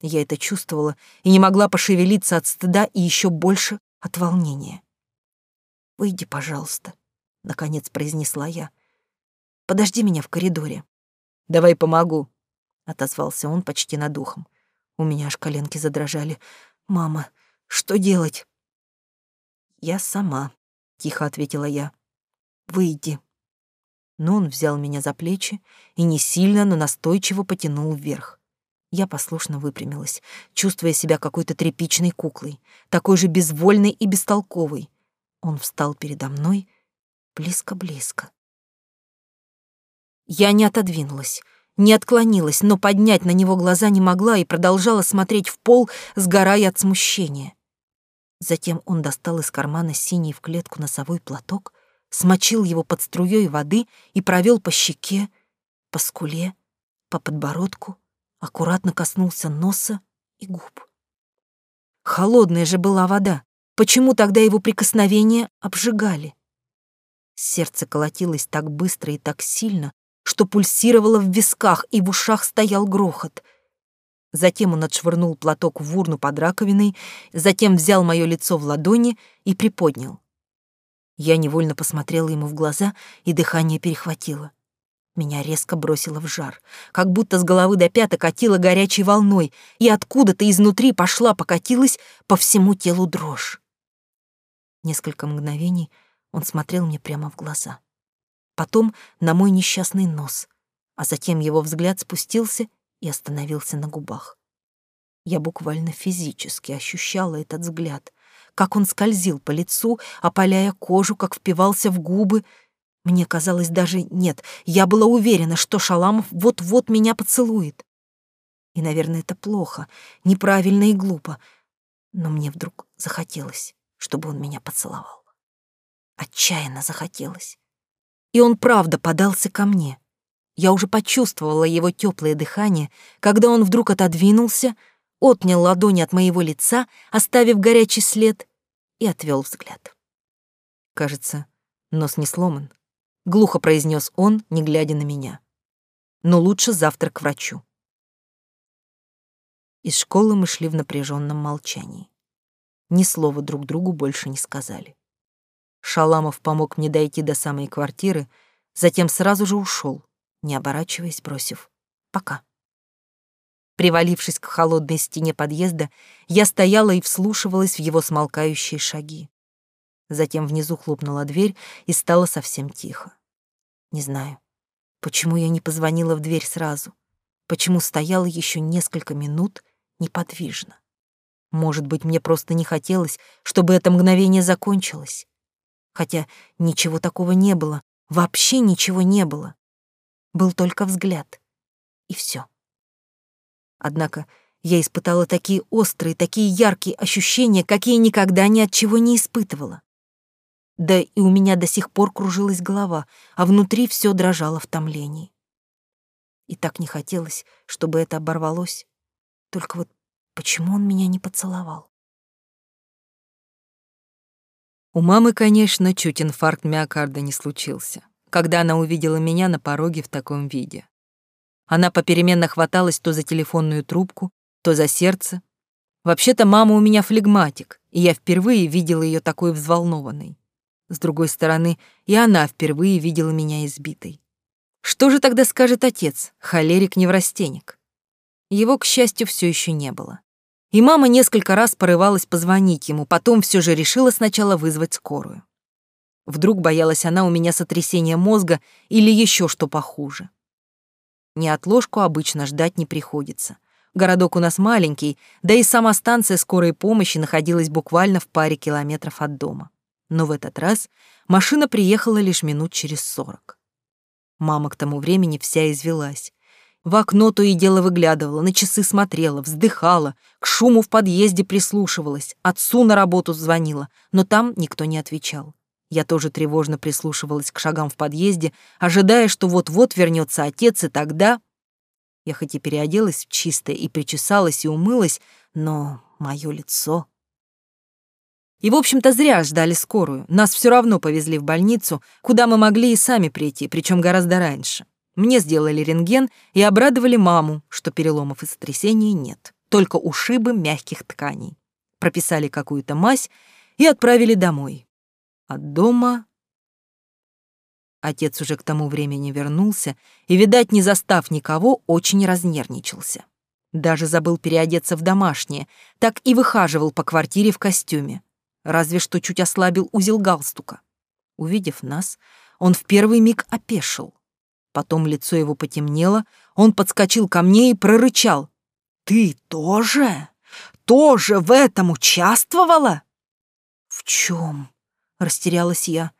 Я это чувствовала и не могла пошевелиться от стыда и еще больше от волнения. «Выйди, пожалуйста», — наконец произнесла я. «Подожди меня в коридоре». «Давай помогу», — отозвался он почти над ухом. У меня аж коленки задрожали. «Мама, что делать?» «Я сама», — тихо ответила я. «Выйди». Но он взял меня за плечи и не сильно, но настойчиво потянул вверх. Я послушно выпрямилась, чувствуя себя какой-то тряпичной куклой, такой же безвольной и бестолковой. Он встал передо мной близко-близко. Я не отодвинулась, не отклонилась, но поднять на него глаза не могла и продолжала смотреть в пол, сгорая от смущения. Затем он достал из кармана синий в клетку носовой платок, смочил его под струей воды и провел по щеке, по скуле, по подбородку, аккуратно коснулся носа и губ. Холодная же была вода. Почему тогда его прикосновения обжигали? Сердце колотилось так быстро и так сильно, что пульсировало в висках, и в ушах стоял грохот. Затем он отшвырнул платок в урну под раковиной, затем взял мое лицо в ладони и приподнял. Я невольно посмотрела ему в глаза, и дыхание перехватило. Меня резко бросило в жар, как будто с головы до пяток катило горячей волной, и откуда-то изнутри пошла, покатилась по всему телу дрожь. Несколько мгновений он смотрел мне прямо в глаза. Потом на мой несчастный нос, а затем его взгляд спустился и остановился на губах. Я буквально физически ощущала этот взгляд, как он скользил по лицу, опаляя кожу, как впивался в губы, мне казалось даже нет, я была уверена, что Шаламов вот-вот меня поцелует. И, наверное, это плохо, неправильно и глупо, но мне вдруг захотелось, чтобы он меня поцеловал. Отчаянно захотелось. И он правда подался ко мне. Я уже почувствовала его теплое дыхание, когда он вдруг отодвинулся, отнял ладони от моего лица, оставив горячий след, и отвел взгляд. Кажется, нос не сломан глухо произнес он, не глядя на меня. Но лучше завтра к врачу. Из школы мы шли в напряженном молчании. Ни слова друг другу больше не сказали. Шаламов помог мне дойти до самой квартиры, затем сразу же ушел, не оборачиваясь, бросив «пока». Привалившись к холодной стене подъезда, я стояла и вслушивалась в его смолкающие шаги. Затем внизу хлопнула дверь, и стало совсем тихо. Не знаю, почему я не позвонила в дверь сразу, почему стояла еще несколько минут неподвижно. Может быть, мне просто не хотелось, чтобы это мгновение закончилось. Хотя ничего такого не было, вообще ничего не было. Был только взгляд. И все. Однако я испытала такие острые, такие яркие ощущения, какие никогда ни от чего не испытывала. Да и у меня до сих пор кружилась голова, а внутри все дрожало в томлении. И так не хотелось, чтобы это оборвалось. Только вот почему он меня не поцеловал? У мамы, конечно, чуть инфаркт миокарда не случился, когда она увидела меня на пороге в таком виде. Она попеременно хваталась то за телефонную трубку, то за сердце. Вообще-то мама у меня флегматик, и я впервые видела ее такой взволнованной. С другой стороны, и она впервые видела меня избитой. Что же тогда скажет отец, холерик-неврастенник? Его, к счастью, все еще не было. И мама несколько раз порывалась позвонить ему, потом все же решила сначала вызвать скорую. Вдруг боялась она у меня сотрясения мозга или еще что похуже. Неотложку обычно ждать не приходится. Городок у нас маленький, да и сама станция скорой помощи находилась буквально в паре километров от дома но в этот раз машина приехала лишь минут через сорок. Мама к тому времени вся извелась. В окно то и дело выглядывала, на часы смотрела, вздыхала, к шуму в подъезде прислушивалась, отцу на работу звонила, но там никто не отвечал. Я тоже тревожно прислушивалась к шагам в подъезде, ожидая, что вот-вот вернется отец, и тогда... Я хоть и переоделась в чистое и причесалась и умылась, но мое лицо... И, в общем-то, зря ждали скорую. Нас все равно повезли в больницу, куда мы могли и сами прийти, причем гораздо раньше. Мне сделали рентген и обрадовали маму, что переломов и сотрясений нет, только ушибы мягких тканей. Прописали какую-то мазь и отправили домой. От дома... Отец уже к тому времени вернулся и, видать, не застав никого, очень разнервничался. Даже забыл переодеться в домашнее, так и выхаживал по квартире в костюме разве что чуть ослабил узел галстука. Увидев нас, он в первый миг опешил. Потом лицо его потемнело, он подскочил ко мне и прорычал. «Ты тоже? Тоже в этом участвовала?» «В чем?» — растерялась я.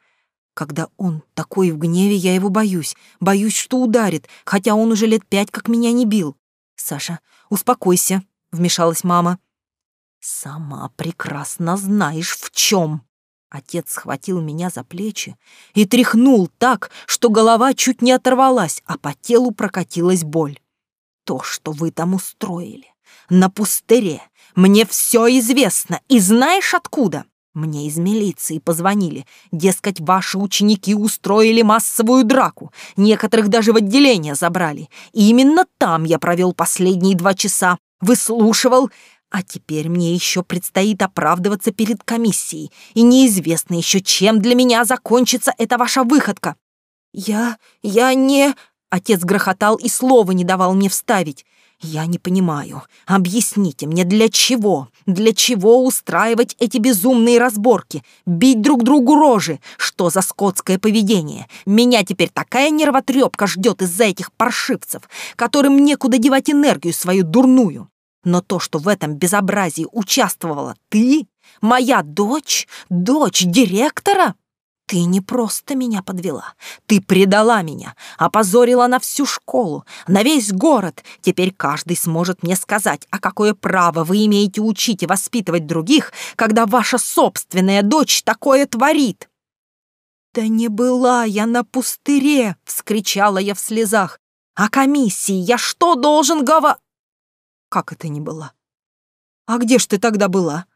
Когда он такой в гневе, я его боюсь. Боюсь, что ударит, хотя он уже лет пять как меня не бил. «Саша, успокойся», — вмешалась мама. Сама прекрасно знаешь, в чем. Отец схватил меня за плечи и тряхнул так, что голова чуть не оторвалась, а по телу прокатилась боль. То, что вы там устроили, на пустыре, мне все известно, и знаешь откуда? Мне из милиции позвонили. Дескать, ваши ученики устроили массовую драку. Некоторых даже в отделение забрали. И именно там я провел последние два часа. Выслушивал. А теперь мне еще предстоит оправдываться перед комиссией. И неизвестно еще, чем для меня закончится эта ваша выходка. Я... я не... Отец грохотал и слова не давал мне вставить. «Я не понимаю. Объясните мне, для чего? Для чего устраивать эти безумные разборки? Бить друг другу рожи? Что за скотское поведение? Меня теперь такая нервотрепка ждет из-за этих паршивцев, которым некуда девать энергию свою дурную. Но то, что в этом безобразии участвовала ты, моя дочь, дочь директора, ты не просто меня подвела, ты предала меня, опозорила на всю школу, на весь город. Теперь каждый сможет мне сказать, а какое право вы имеете учить и воспитывать других, когда ваша собственная дочь такое творит. «Да не была я на пустыре!» — вскричала я в слезах. «А комиссии я что должен гова...» «Как это не была? А где ж ты тогда была?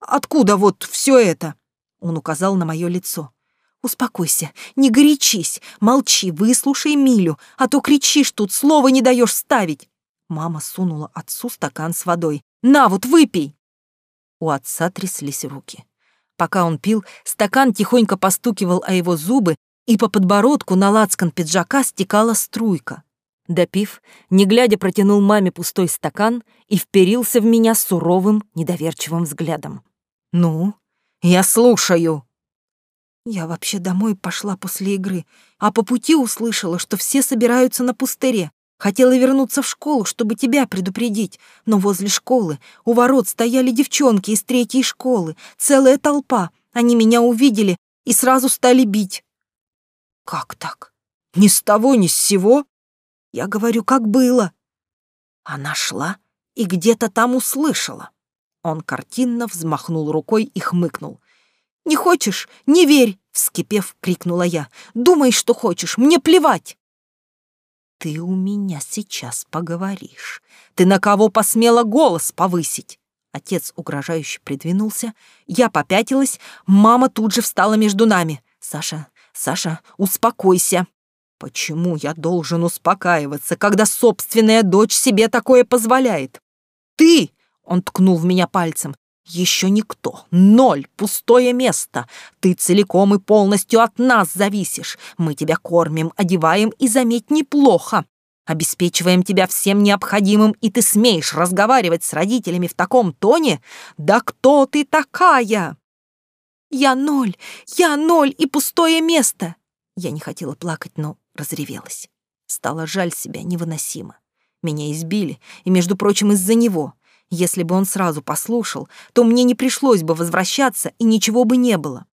Откуда вот все это?» Он указал на мое лицо. «Успокойся, не горячись, молчи, выслушай Милю, а то кричишь тут, слова не даешь ставить». Мама сунула отцу стакан с водой. «На, вот выпей!» У отца тряслись руки. Пока он пил, стакан тихонько постукивал о его зубы, и по подбородку на лацкан пиджака стекала струйка. Допив, не глядя, протянул маме пустой стакан и вперился в меня суровым, недоверчивым взглядом. «Ну, я слушаю!» Я вообще домой пошла после игры, а по пути услышала, что все собираются на пустыре. Хотела вернуться в школу, чтобы тебя предупредить, но возле школы у ворот стояли девчонки из третьей школы, целая толпа. Они меня увидели и сразу стали бить. Как так? Ни с того, ни с сего? Я говорю, как было. Она шла и где-то там услышала. Он картинно взмахнул рукой и хмыкнул. «Не хочешь? Не верь!» — вскипев, крикнула я. «Думай, что хочешь, мне плевать!» «Ты у меня сейчас поговоришь. Ты на кого посмела голос повысить?» Отец угрожающе придвинулся. Я попятилась, мама тут же встала между нами. «Саша, Саша, успокойся!» «Почему я должен успокаиваться, когда собственная дочь себе такое позволяет?» «Ты!» — он ткнул в меня пальцем. Еще никто. Ноль. Пустое место. Ты целиком и полностью от нас зависишь. Мы тебя кормим, одеваем и, заметь, неплохо. Обеспечиваем тебя всем необходимым, и ты смеешь разговаривать с родителями в таком тоне? Да кто ты такая? Я ноль. Я ноль и пустое место. Я не хотела плакать, но разревелась. Стало жаль себя невыносимо. Меня избили, и, между прочим, из-за него — если бы он сразу послушал, то мне не пришлось бы возвращаться, и ничего бы не было.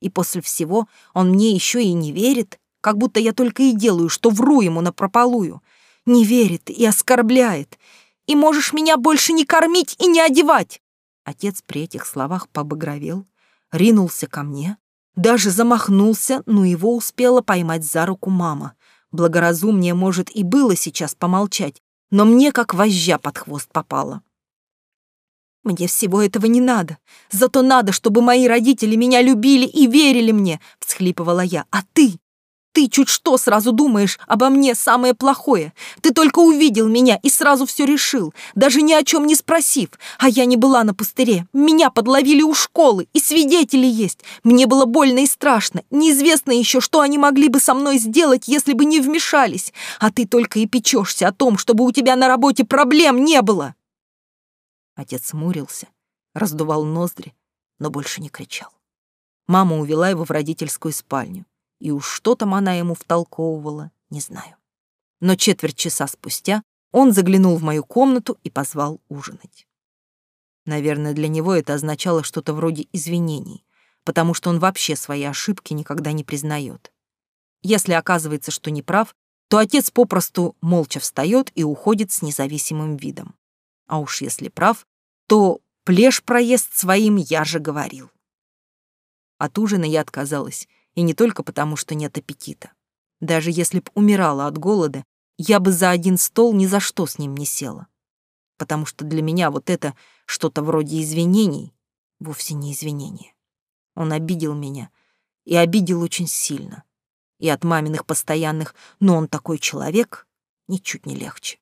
И после всего он мне еще и не верит, как будто я только и делаю, что вру ему напропалую. Не верит и оскорбляет. И можешь меня больше не кормить и не одевать. Отец при этих словах побагровел, ринулся ко мне, даже замахнулся, но его успела поймать за руку мама. Благоразумнее, может, и было сейчас помолчать, но мне как вожжа под хвост попало. Мне всего этого не надо. Зато надо, чтобы мои родители меня любили и верили мне, всхлипывала я. А ты? Ты чуть что сразу думаешь обо мне самое плохое. Ты только увидел меня и сразу все решил, даже ни о чем не спросив. А я не была на пустыре. Меня подловили у школы, и свидетели есть. Мне было больно и страшно. Неизвестно еще, что они могли бы со мной сделать, если бы не вмешались. А ты только и печешься о том, чтобы у тебя на работе проблем не было. Отец смурился, раздувал ноздри, но больше не кричал. Мама увела его в родительскую спальню, и уж что там она ему втолковывала, не знаю. Но четверть часа спустя он заглянул в мою комнату и позвал ужинать. Наверное, для него это означало что-то вроде извинений, потому что он вообще свои ошибки никогда не признает. Если оказывается, что не прав, то отец попросту молча встает и уходит с независимым видом. А уж если прав, то плешь проезд своим я же говорил. От ужина я отказалась, и не только потому, что нет аппетита. Даже если б умирала от голода, я бы за один стол ни за что с ним не села. Потому что для меня вот это что-то вроде извинений вовсе не извинение. Он обидел меня. И обидел очень сильно. И от маминых постоянных «но он такой человек» ничуть не легче.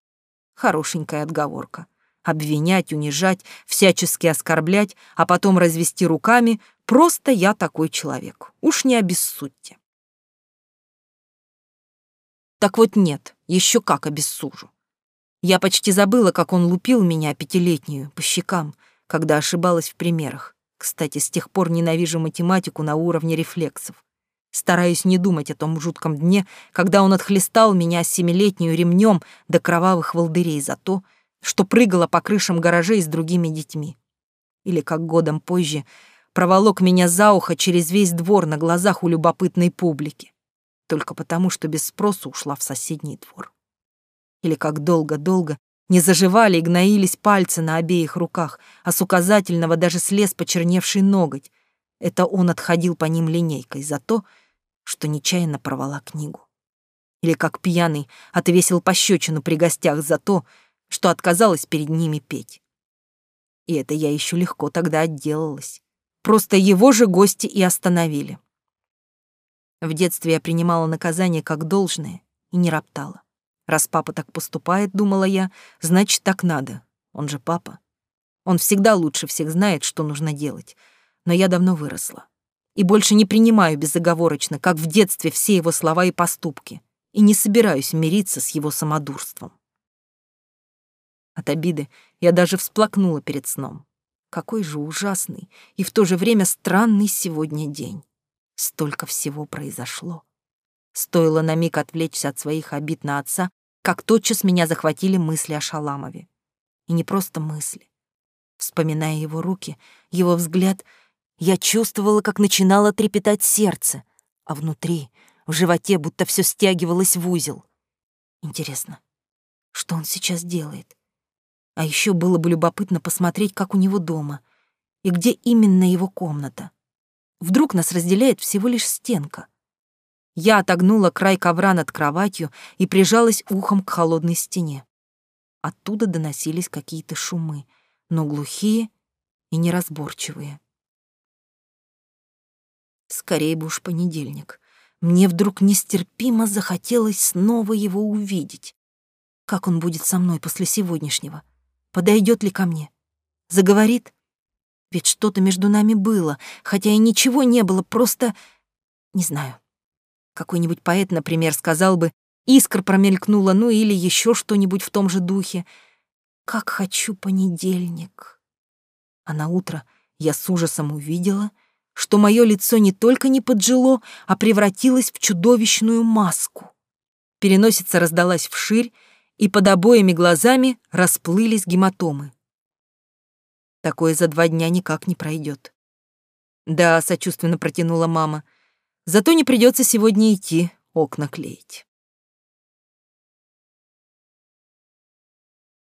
Хорошенькая отговорка. Обвинять, унижать, всячески оскорблять, а потом развести руками «просто я такой человек». Уж не обессудьте. Так вот нет, еще как обессужу. Я почти забыла, как он лупил меня, пятилетнюю, по щекам, когда ошибалась в примерах. Кстати, с тех пор ненавижу математику на уровне рефлексов. Стараюсь не думать о том жутком дне, когда он отхлестал меня семилетнюю ремнем до кровавых волдырей за то, что прыгала по крышам гаражей с другими детьми. Или, как годом позже, проволок меня за ухо через весь двор на глазах у любопытной публики только потому, что без спросу ушла в соседний двор. Или как долго-долго не заживали и гноились пальцы на обеих руках, а с указательного даже слез почерневший ноготь. Это он отходил по ним линейкой за то, что нечаянно порвала книгу. Или как пьяный отвесил пощечину при гостях за то, что отказалась перед ними петь. И это я еще легко тогда отделалась. Просто его же гости и остановили. В детстве я принимала наказание как должное и не роптала. Раз папа так поступает, думала я, значит, так надо. Он же папа. Он всегда лучше всех знает, что нужно делать. Но я давно выросла. И больше не принимаю безоговорочно, как в детстве, все его слова и поступки. И не собираюсь мириться с его самодурством. От обиды я даже всплакнула перед сном. Какой же ужасный и в то же время странный сегодня день. Столько всего произошло. Стоило на миг отвлечься от своих обид на отца, как тотчас меня захватили мысли о Шаламове. И не просто мысли. Вспоминая его руки, его взгляд, я чувствовала, как начинало трепетать сердце, а внутри, в животе, будто все стягивалось в узел. Интересно, что он сейчас делает? А еще было бы любопытно посмотреть, как у него дома, и где именно его комната. Вдруг нас разделяет всего лишь стенка. Я отогнула край ковра над кроватью и прижалась ухом к холодной стене. Оттуда доносились какие-то шумы, но глухие и неразборчивые. Скорее бы уж понедельник. Мне вдруг нестерпимо захотелось снова его увидеть. Как он будет со мной после сегодняшнего? Подойдет ли ко мне? Заговорит? Ведь что-то между нами было, хотя и ничего не было, просто... Не знаю. Какой-нибудь поэт, например, сказал бы «Искра промелькнула», ну или еще что-нибудь в том же духе. «Как хочу понедельник». А на утро я с ужасом увидела, что мое лицо не только не поджило, а превратилось в чудовищную маску. Переносица раздалась вширь, и под обоими глазами расплылись гематомы. Такое за два дня никак не пройдет. Да, сочувственно протянула мама. Зато не придется сегодня идти окна клеить.